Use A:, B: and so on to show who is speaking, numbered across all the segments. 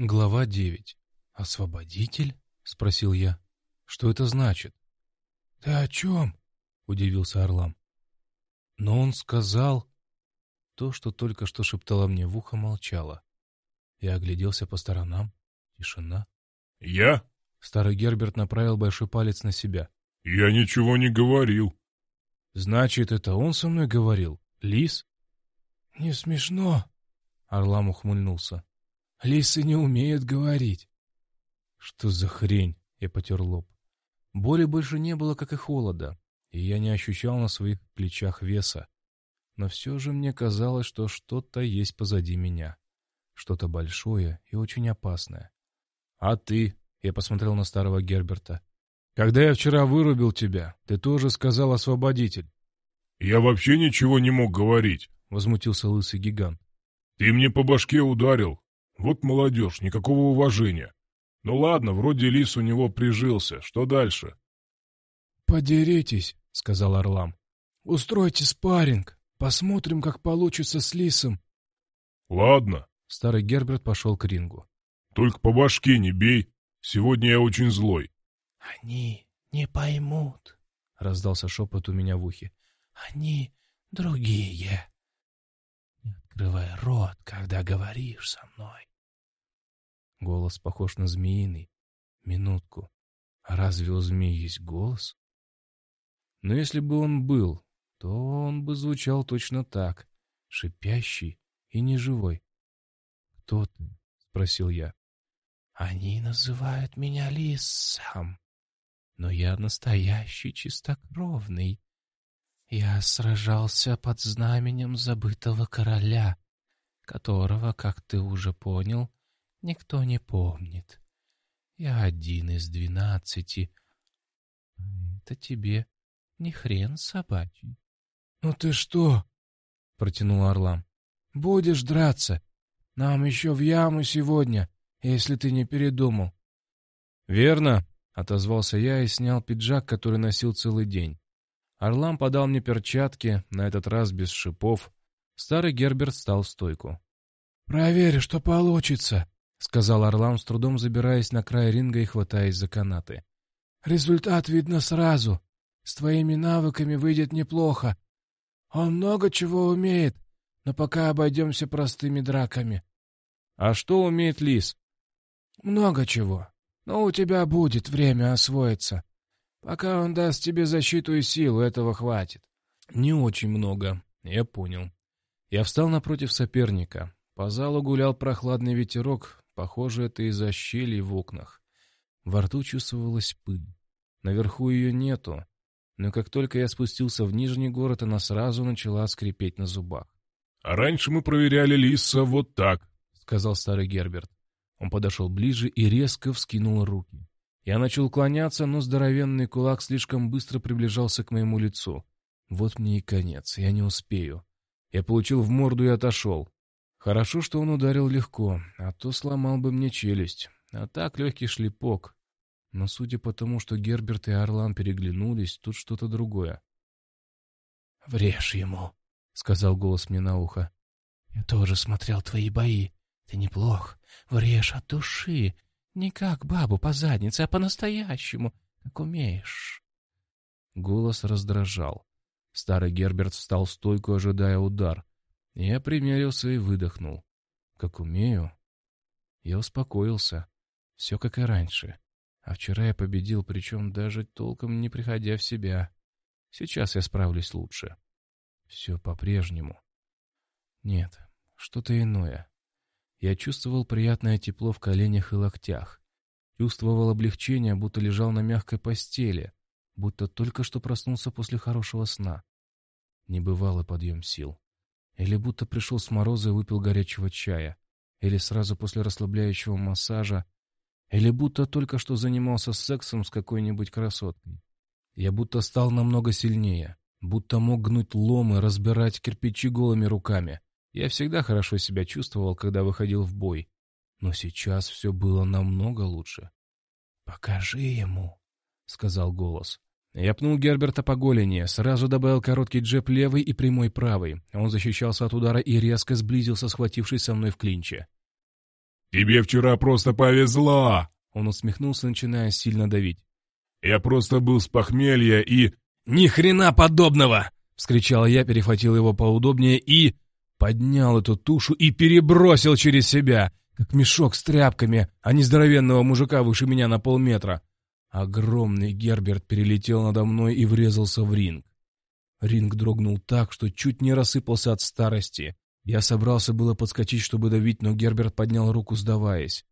A: Глава 9. «Освободитель?» — спросил я. «Что это значит?»
B: «Ты о чем?»
A: — удивился Орлам. Но он сказал... То, что только что шептала мне в ухо, молчала. Я огляделся по сторонам. Тишина.
C: «Я?»
A: — старый Герберт направил большой палец на себя.
C: «Я ничего не говорил».
A: «Значит, это он со мной говорил? Лис?»
B: «Не смешно», —
A: Орлам ухмыльнулся.
B: Лисы не умеют говорить.
A: Что за хрень? Я потер лоб. Боли больше не было, как и холода, и я не ощущал на своих плечах веса. Но все же мне казалось, что что-то есть позади меня. Что-то большое и очень опасное. «А ты?» — я посмотрел на старого Герберта. «Когда я вчера вырубил тебя, ты тоже сказал освободитель».
C: «Я вообще ничего не мог говорить», —
A: возмутился лысый гигант.
C: «Ты мне по башке ударил, вот молодежь, никакого уважения. Ну ладно, вроде лис у него прижился. Что дальше?
B: «Подеритесь», — сказал Орлам. «Устройте спарринг. Посмотрим, как получится с лисом».
C: «Ладно».
A: Старый Герберт пошел к рингу.
C: «Только по башке не бей. Сегодня я очень злой».
B: «Они не поймут», — раздался шепот у меня в ухе. «Они другие. Не открывай рот, когда говоришь со мной».
A: Голос похож на змеиный. Минутку. А разве у змеи есть голос? Но если бы он был, то он бы звучал точно так, шипящий и неживой. «Кто ты?» — спросил я.
B: «Они называют меня лисом, но я настоящий чистокровный. Я сражался под знаменем забытого короля, которого, как ты уже понял, никто не помнит. Я один из двенадцати. Это тебе не хрен собачий. — Ну ты что? — протянул Орлам. — Будешь драться? Нам еще в яму сегодня, если ты не передумал.
A: — Верно, — отозвался я и снял пиджак, который носил целый день. Орлам подал мне перчатки, на этот раз без шипов. Старый Герберт встал в стойку.
B: — Проверь, что получится, —
A: сказал Орлам, с трудом забираясь на край ринга и хватаясь за канаты.
B: «Результат видно сразу. С твоими навыками выйдет неплохо. Он много чего умеет, но пока обойдемся простыми драками».
A: «А что умеет лис?»
B: «Много чего. Но у тебя будет время освоиться. Пока он даст тебе защиту и силу, этого хватит».
A: «Не очень много. Я понял». Я встал напротив соперника. По залу гулял прохладный ветерок, Похоже, это из-за щелей в окнах. Во рту чувствовалась пыль. Наверху ее нету, но как только я спустился в Нижний город, она сразу начала скрипеть на зубах.
C: — А раньше мы проверяли лиса вот так, —
A: сказал старый Герберт. Он подошел ближе и резко вскинул руки. Я начал уклоняться, но здоровенный кулак слишком быстро приближался к моему лицу. Вот мне и конец, я не успею. Я получил в морду и отошел. Хорошо, что он ударил легко, а то сломал бы мне челюсть. А так легкий шлепок. Но судя по тому, что Герберт и Орлан переглянулись, тут что-то другое.
B: «Врежь ему», — сказал голос мне на ухо. «Я тоже смотрел твои бои. Ты неплох. Врежь от души. Не как бабу по заднице, а по-настоящему, как умеешь».
A: Голос раздражал. Старый Герберт встал в стойку, ожидая удар. Я примерился и выдохнул. Как умею. Я успокоился. Все как и раньше. А вчера я победил, причем даже толком не приходя в себя. Сейчас я справлюсь лучше. Все по-прежнему. Нет, что-то иное. Я чувствовал приятное тепло в коленях и локтях. Чувствовал облегчение, будто лежал на мягкой постели, будто только что проснулся после хорошего сна. Небывалый подъем сил. Или будто пришел с мороза и выпил горячего чая. Или сразу после расслабляющего массажа. Или будто только что занимался сексом с какой-нибудь красоткой. Я будто стал намного сильнее. Будто мог гнуть ломы, разбирать кирпичи голыми руками. Я всегда хорошо себя чувствовал, когда выходил в бой. Но сейчас все было намного лучше.
B: «Покажи ему», — сказал голос.
A: Я пнул Герберта по голени, сразу добавил короткий джеб левый и прямой правый. Он защищался от удара и резко сблизился, схватившись со мной в клинче.
C: Тебе вчера просто повезло!»
A: Он усмехнулся, начиная сильно давить.
C: «Я просто был с похмелья и...»
A: «Ни хрена подобного!» — вскричал я, перехватил его поудобнее и... Поднял эту тушу и перебросил через себя, как мешок с тряпками, а не здоровенного мужика выше меня на полметра. Огромный Герберт перелетел надо мной и врезался в ринг. Ринг дрогнул так, что чуть не рассыпался от старости. Я собрался было подскочить, чтобы давить, но Герберт поднял руку, сдаваясь.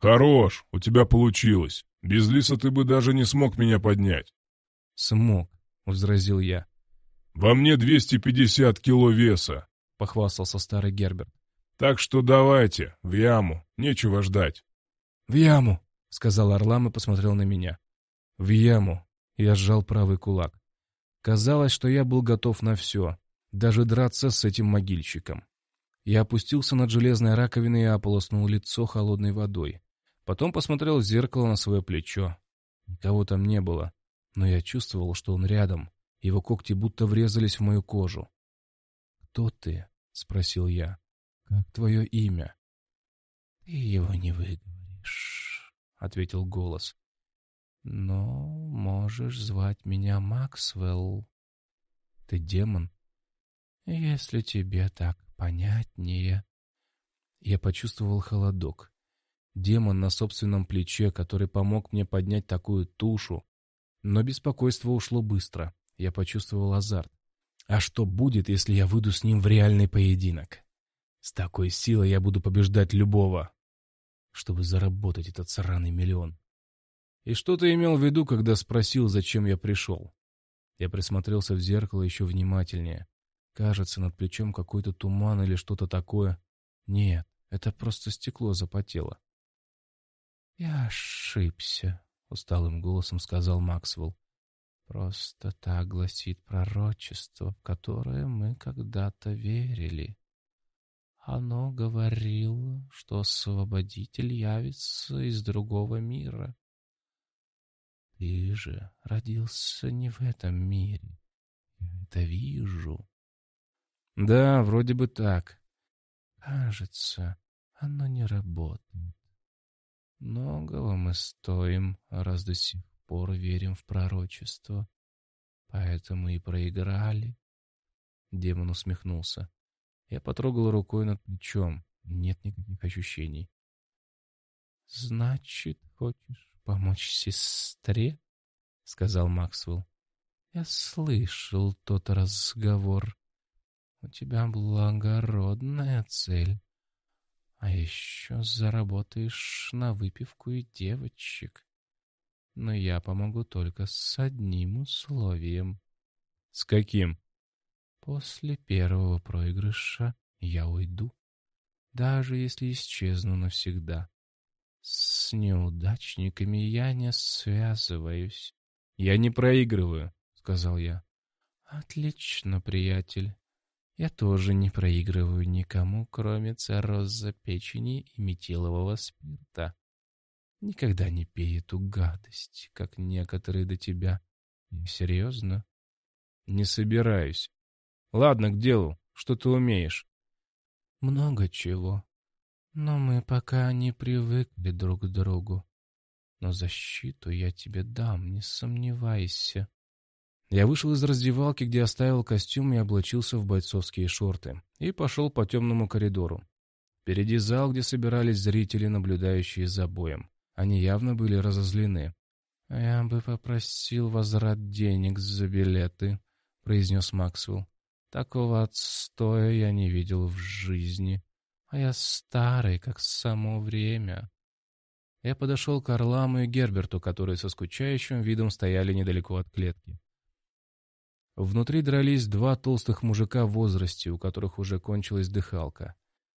C: «Хорош, у тебя получилось. Без Лиса ты бы даже не смог меня поднять».
A: «Смог», — возразил я.
C: «Во мне 250 кило веса», —
A: похвастался старый Герберт.
C: «Так что давайте, в яму, нечего ждать».
A: «В яму», — сказал Орлам и посмотрел на меня. «В яму». Я сжал правый кулак. Казалось, что я был готов на все, даже драться с этим могильщиком. Я опустился над железной раковиной и ополоснул лицо холодной водой. Потом посмотрел в зеркало на свое плечо. Никого там не было, но я чувствовал, что он рядом. Его когти будто врезались в мою кожу. «Кто ты?» — спросил я. «Как твое имя?»
B: «Ты его не выговоришь», — ответил голос. «Но можешь звать меня Максвелл».
A: «Ты демон?»
B: «Если тебе так понятнее».
A: Я почувствовал холодок. Демон на собственном плече, который помог мне поднять такую тушу. Но беспокойство ушло быстро. Я почувствовал азарт. А что будет, если я выйду с ним в реальный поединок? С такой силой я буду побеждать любого, чтобы заработать этот сраный миллион. И что ты имел в виду, когда спросил, зачем я пришел? Я присмотрелся в зеркало еще внимательнее. Кажется, над плечом какой-то туман или что-то такое. Нет, это просто стекло запотело.
B: «Я ошибся», — усталым голосом сказал Максвелл. «Просто так гласит пророчество, в которое мы когда-то верили. Оно говорило, что освободитель явится из другого мира. Ты же родился не в этом мире. Я это вижу».
A: «Да, вроде бы так».
B: «Кажется, оно не работает. Многого мы стоим, раз до сих пор верим в пророчество. Поэтому и проиграли.
A: Демон усмехнулся. Я потрогал рукой над плечом. Нет никаких ощущений.
B: «Значит, хочешь помочь сестре?» — сказал Максвелл. «Я слышал тот разговор. У тебя благородная цель. А еще заработаешь на выпивку и девочек. Но я помогу только с одним условием.
A: — С каким?
B: — После первого проигрыша я уйду, даже если исчезну навсегда. С неудачниками я не связываюсь.
A: — Я не проигрываю, — сказал я.
B: — Отлично, приятель. Я тоже не проигрываю никому, кроме цирроза печени и метилового спирта. Никогда не пей эту гадость, как некоторые до тебя. Я серьезно?
A: Не собираюсь. Ладно, к делу. Что ты умеешь?
B: Много чего. Но мы пока не привыкли друг к другу. Но защиту я тебе дам, не сомневайся.
A: Я вышел из раздевалки, где оставил костюм и облачился в бойцовские шорты, и пошел по темному коридору. Впереди зал, где собирались зрители, наблюдающие за боем. Они явно были разозлены.
B: «Я бы попросил возврат денег за билеты», — произнес Максвелл. «Такого отстоя я не видел в жизни. А я старый, как само время».
A: Я подошел к Орламу и Герберту, которые со скучающим видом стояли недалеко от клетки. Внутри дрались два толстых мужика в возрасте, у которых уже кончилась дыхалка.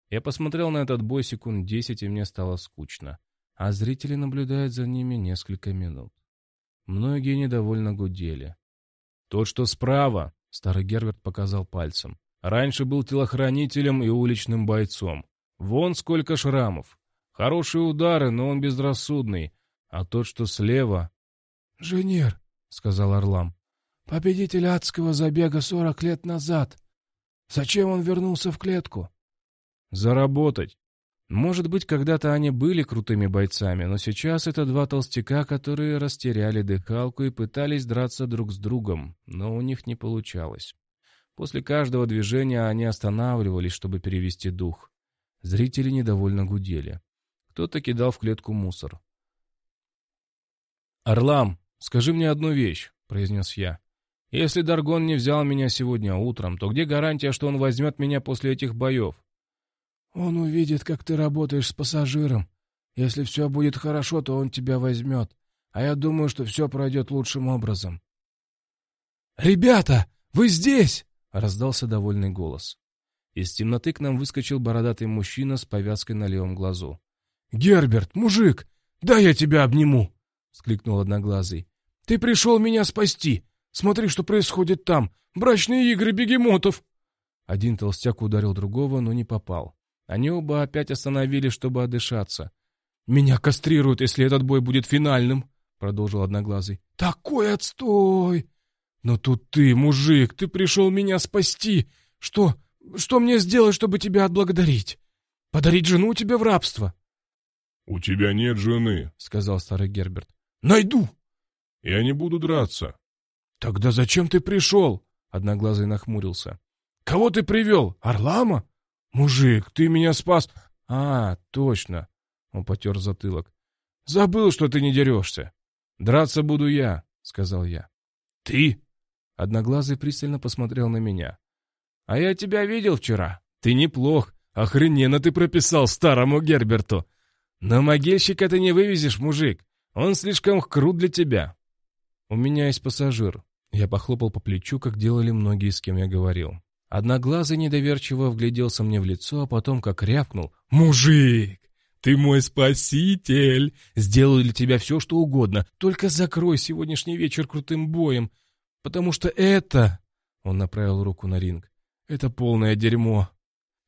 A: Я посмотрел на этот бой секунд десять, и мне стало скучно. А зрители наблюдают за ними несколько минут. Многие недовольно гудели. «Тот, что справа», — старый Герберт показал пальцем, «раньше был телохранителем и уличным бойцом. Вон сколько шрамов. Хорошие удары, но он безрассудный. А тот, что слева...»
D: «Женер», — сказал Орлам. Победитель адского забега сорок лет назад. Зачем он вернулся в клетку?
A: Заработать. Может быть, когда-то они были крутыми бойцами, но сейчас это два толстяка, которые растеряли дыхалку и пытались драться друг с другом, но у них не получалось. После каждого движения они останавливались, чтобы перевести дух. Зрители недовольно гудели. Кто-то кидал в клетку мусор. «Орлам, скажи мне одну вещь», — произнес я. «Если Даргон не взял меня сегодня утром, то где гарантия, что он возьмет меня после этих боев?»
D: «Он увидит, как ты работаешь с пассажиром. Если все будет хорошо, то он тебя возьмет. А я думаю, что все пройдет лучшим образом».
A: «Ребята, вы здесь!» — раздался довольный голос. Из темноты к нам выскочил бородатый мужчина с повязкой на левом глазу.
D: «Герберт, мужик, дай я тебя обниму!» — скликнул Одноглазый. «Ты пришел меня спасти! Смотри, что происходит там! Брачные игры бегемотов!»
A: Один толстяк ударил другого, но не попал. Они оба опять остановились, чтобы отдышаться.
D: «Меня кастрируют, если этот бой будет финальным!» — продолжил Одноглазый. «Такой отстой! Но тут ты, мужик, ты пришел меня спасти! Что, что мне сделать, чтобы тебя отблагодарить? Подарить жену тебе в рабство?»
C: «У тебя нет жены», —
D: сказал старый Герберт. «Найду!»
C: «Я не буду драться».
D: «Тогда зачем ты пришел?» — Одноглазый нахмурился. «Кого ты привел? Орлама? Мужик, ты меня спас...» «А, точно!» — он потер затылок. «Забыл, что ты не дерешься. Драться буду я», — сказал я.
A: «Ты?» — Одноглазый пристально посмотрел на меня. «А я тебя видел вчера. Ты неплох. Охрененно ты прописал старому Герберту. Но могильщика ты не вывезешь, мужик. Он слишком крут для тебя. У меня есть пассажир. Я похлопал по плечу, как делали многие, с кем я говорил. Одноглазый недоверчиво вгляделся мне в лицо, а потом как рявкнул. «Мужик, ты мой спаситель! Сделаю для тебя все, что угодно. Только закрой сегодняшний вечер крутым боем, потому что это...» Он направил руку на ринг. «Это полное дерьмо».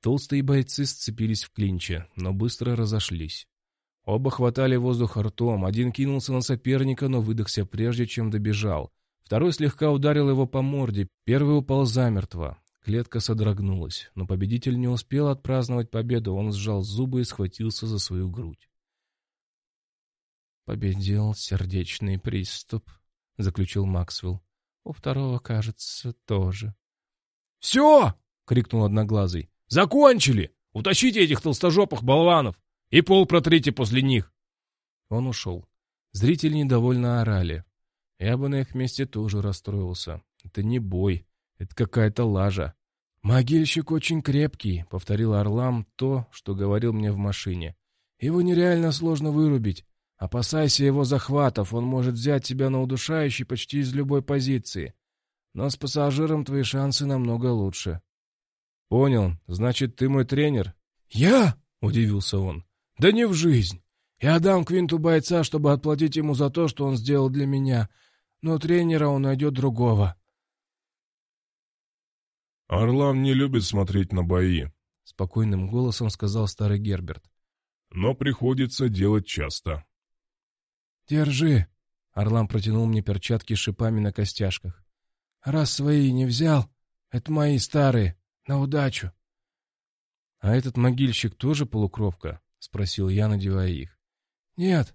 A: Толстые бойцы сцепились в клинче, но быстро разошлись. Оба хватали воздух ртом, один кинулся на соперника, но выдохся прежде, чем добежал. Второй слегка ударил его по морде, первый упал замертво. Клетка содрогнулась, но победитель не успел отпраздновать победу, он сжал зубы и схватился за свою грудь.
B: «Победил сердечный приступ», — заключил Максвелл. «У второго, кажется, тоже».
A: «Все!» — крикнул Одноглазый. «Закончили! Утащите этих толстожопых болванов!» И пол протрите после них. Он ушел. Зрители недовольно орали. Я бы на их месте тоже расстроился. Это не бой, это какая-то лажа. «Могильщик очень крепкий», — повторил Орлам то, что говорил мне в машине. «Его нереально сложно вырубить. Опасайся его захватов, он может взять тебя на удушающий почти из любой позиции. Но с пассажиром твои шансы намного лучше». «Понял. Значит, ты мой тренер?»
D: «Я?» — удивился он. Да не в жизнь. Я дам Квинту бойца, чтобы отплатить ему за то, что он сделал для меня. Но тренера он найдет другого.
C: «Орлам не любит смотреть на бои», —
A: спокойным голосом сказал старый Герберт.
C: «Но приходится делать часто».
D: «Держи», — Орлам протянул мне перчатки с шипами на костяшках. «Раз свои не взял, это мои старые, на удачу».
A: «А этот могильщик тоже полукровка?» — спросил я, надевая их.
D: «Нет,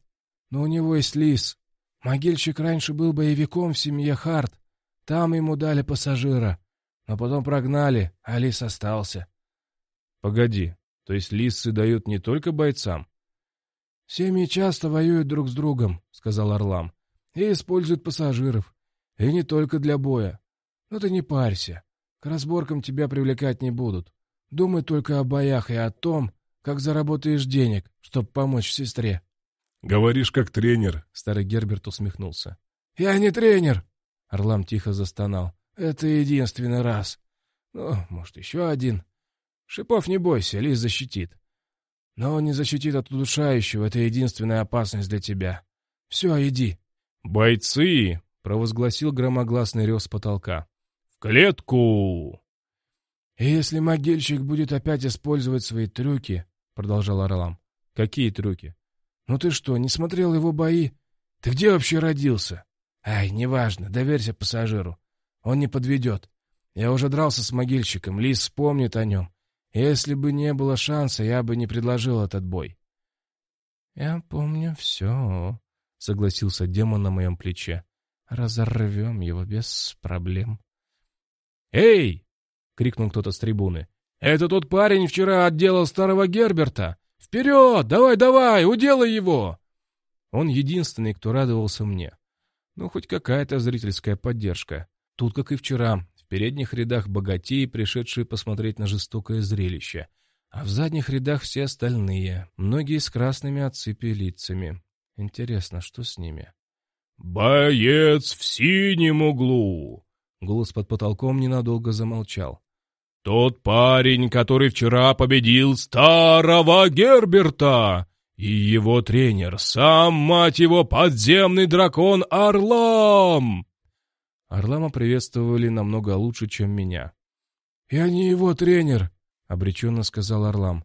D: но у него есть лис. Могильщик раньше был боевиком в семье Харт. Там ему дали пассажира. Но потом прогнали, а лис остался».
A: «Погоди, то есть лисы дают не только бойцам?»
D: «Семьи часто воюют друг с другом», — сказал Орлам, — «и используют пассажиров. И не только для боя. Но ты не парься. К разборкам тебя привлекать не будут. Думай только о боях и о том, как заработаешь денег, чтобы помочь сестре?»
C: «Говоришь, как тренер», —
A: старый Герберт усмехнулся.
D: «Я не тренер!» — Орлам тихо застонал. «Это единственный раз. Ну, может, еще один. Шипов не бойся, Лис защитит. Но он не защитит от удушающего, это единственная опасность для тебя. Все, иди».
A: «Бойцы!» — провозгласил громогласный рев с потолка. «В клетку!»
D: «И если могильщик будет опять использовать свои трюки, — продолжал Орлам. — Какие трюки? — Ну ты что, не смотрел его бои? Ты где вообще родился? Ай, неважно, доверься пассажиру. Он не подведет. Я уже дрался с могильщиком, Лис вспомнит о нем. Если бы не было шанса, я бы не предложил этот бой.
B: «Я помню все», — согласился демон на моем плече. «Разорвем его без проблем».
D: «Эй!» — крикнул кто-то с трибуны. «Это тот парень вчера отделал старого Герберта! Вперед! Давай, давай! Уделай его!» Он единственный, кто радовался мне. Ну, хоть какая-то зрительская поддержка. Тут, как и вчера, в передних рядах богатеи, пришедшие посмотреть на жестокое зрелище, а в задних рядах все остальные, многие с красными от лицами. Интересно, что с ними?
C: «Боец в синем углу!»
D: Голос под потолком ненадолго замолчал.
C: «Тот парень, который вчера победил старого Герберта! И его тренер, сам, мать его, подземный дракон Орлам!»
D: Орлама приветствовали намного лучше, чем меня. «Я не его тренер», — обреченно сказал Орлам.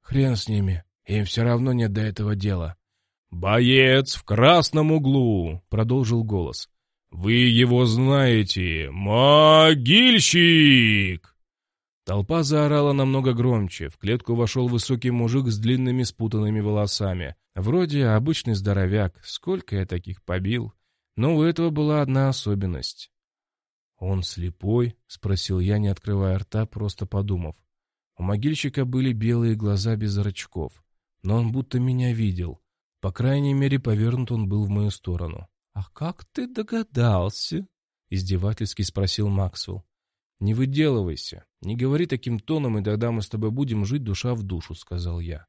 D: «Хрен с ними, им все равно нет до этого дела».
C: «Боец в красном углу», — продолжил голос. «Вы его знаете, могильщик!»
D: Толпа заорала намного громче. В клетку вошел высокий мужик с длинными спутанными волосами. Вроде обычный здоровяк. Сколько я таких побил. Но у этого была одна особенность. «Он слепой?» — спросил я, не открывая рта, просто подумав. У могильщика были белые глаза без зрачков. Но он будто меня видел. По крайней мере, повернут он был в мою сторону.
B: «А как ты догадался?» — издевательски спросил Максвелл.
D: «Не выделывайся. Не говори таким тоном, и тогда мы с тобой будем жить душа в душу», — сказал я.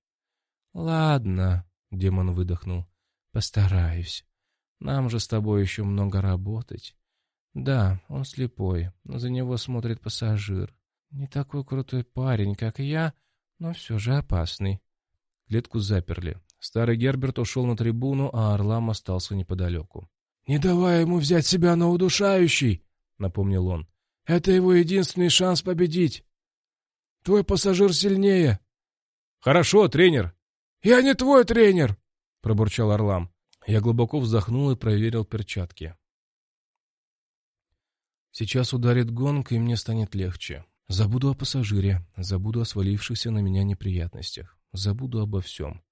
B: «Ладно», — демон выдохнул. «Постараюсь. Нам же с тобой еще много работать. Да, он слепой, но за него смотрит пассажир. Не такой крутой парень, как я, но все же опасный».
D: Клетку заперли. Старый Герберт ушел на трибуну, а Орлам остался неподалеку. «Не давай ему взять себя на удушающий!» — напомнил он. Это его единственный шанс победить. Твой пассажир сильнее. Хорошо, тренер. Я не твой тренер, пробурчал Орлам. Я глубоко вздохнул и проверил перчатки. Сейчас ударит гонг, и мне станет легче. Забуду о пассажире, забуду о свалившихся на меня неприятностях, забуду обо всем.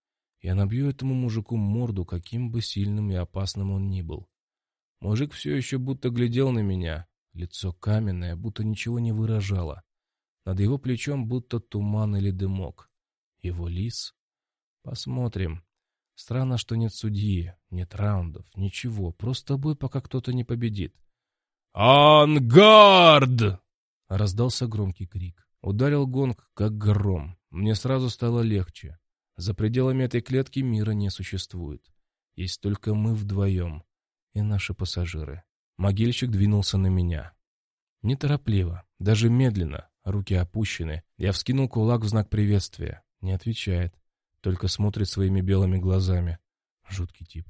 D: Я набью этому мужику морду, каким бы сильным и опасным он ни был. Мужик все еще будто глядел на меня, Лицо каменное, будто ничего не выражало. Над его плечом будто туман или дымок. Его лис? Посмотрим. Странно, что нет судьи, нет раундов, ничего. Просто бой, пока кто-то не победит.
C: «Ангард!»
D: — раздался громкий крик. Ударил гонг, как гром. Мне сразу стало легче. За пределами этой клетки мира не существует. Есть только мы вдвоем и наши пассажиры. Могильщик двинулся на меня. Неторопливо, даже медленно, руки опущены. Я вскинул кулак в знак приветствия. Не отвечает, только смотрит своими белыми глазами. Жуткий тип.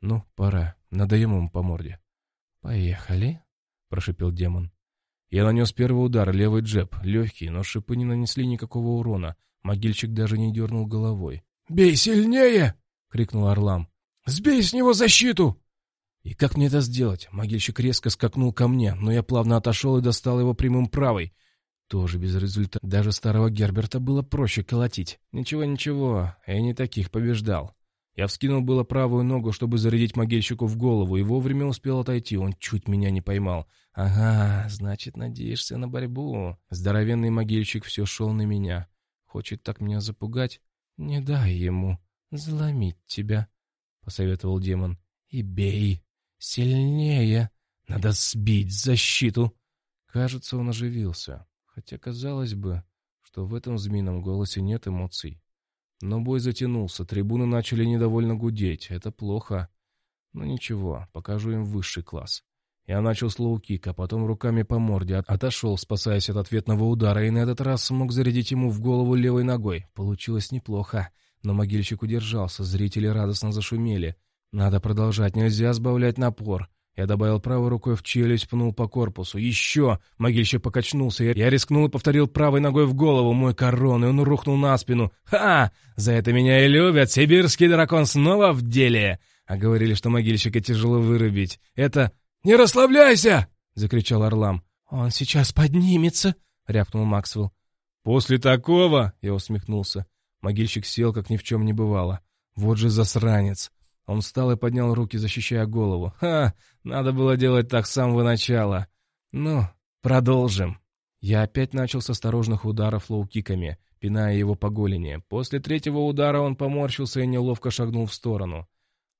D: Ну, пора, надоем ему по морде.
B: «Поехали», — прошипел демон.
D: Я нанес первый удар, левый джеб, легкий, но шипы не нанесли никакого урона. Могильщик даже не дернул головой. «Бей сильнее!» — крикнул Орлам. «Сбей с него защиту!» И как мне это сделать? Могильщик резко скакнул ко мне, но я плавно отошел и достал его прямым правой. Тоже без результата. Даже старого Герберта было проще колотить. Ничего-ничего, я не таких побеждал. Я вскинул было правую ногу, чтобы зарядить могильщику в голову, и вовремя успел отойти. Он чуть меня не поймал. Ага, значит, надеешься на борьбу. Здоровенный могильщик все шел на меня. Хочет так меня запугать? Не дай ему заломить тебя, — посоветовал демон. И бей. Сильнее! Надо сбить защиту!» Кажется, он оживился. Хотя казалось бы, что в этом змеином голосе нет эмоций. Но бой затянулся, трибуны начали недовольно гудеть. Это плохо. Но ничего, покажу им высший класс. Я начал с лоу-кик, а потом руками по морде отошел, спасаясь от ответного удара, и на этот раз смог зарядить ему в голову левой ногой. Получилось неплохо, но могильщик удержался, зрители радостно зашумели. Надо продолжать, нельзя сбавлять напор. Я добавил правой рукой в челюсть, пнул по корпусу. Еще! Могильщик покачнулся. Я рискнул и повторил правой ногой в голову мой корон, и он рухнул на спину. «Ха! За это меня и любят! Сибирский дракон снова в деле!» А говорили, что могильщика тяжело вырубить. Это... «Не расслабляйся!» — закричал Орлам.
B: «Он сейчас поднимется!» — рявкнул Максвелл.
D: «После такого...» — я усмехнулся. Могильщик сел, как ни в чем не бывало. «Вот же засранец!» Он встал и поднял руки, защищая голову. «Ха! Надо было делать так с самого начала. Ну, продолжим». Я опять начал с осторожных ударов лоу-киками, пиная его по голени. После третьего удара он поморщился и неловко шагнул в сторону.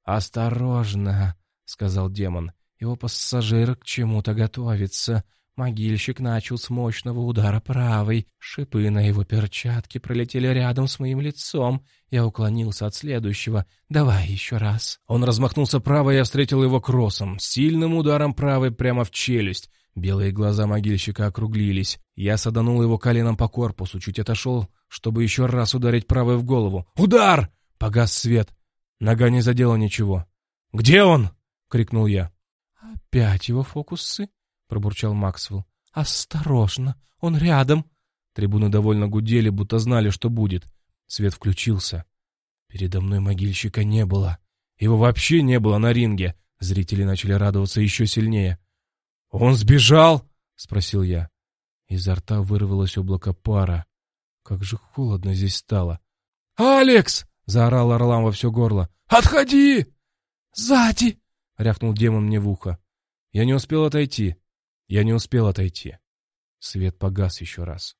D: «Осторожно!» — сказал демон. «Его пассажир к чему-то готовится. Могильщик начал с мощного удара правой. Шипы на его перчатке пролетели рядом с моим лицом. Я уклонился от следующего. «Давай еще раз». Он размахнулся правой, я встретил его кроссом. Сильным ударом правой прямо в челюсть. Белые глаза могильщика округлились. Я саданул его коленом по корпусу, чуть отошел, чтобы еще раз ударить правой в голову. «Удар!» Погас свет. Нога не задела ничего. «Где он?» — крикнул я. «Опять его фокусы?» — пробурчал Максвелл. «Осторожно, он рядом!» Трибуны довольно гудели, будто знали, что будет. Свет включился. Передо мной могильщика не было. Его вообще не было на ринге. Зрители начали радоваться еще сильнее. «Он сбежал?» — спросил я. Изо рта вырвалось облако пара. Как же холодно здесь стало. «Алекс!» — заорал Орлам во все горло. «Отходи!» «Сзади!» — рявкнул демон мне в ухо. Я не успел отойти. Я не успел отойти. Свет погас еще раз.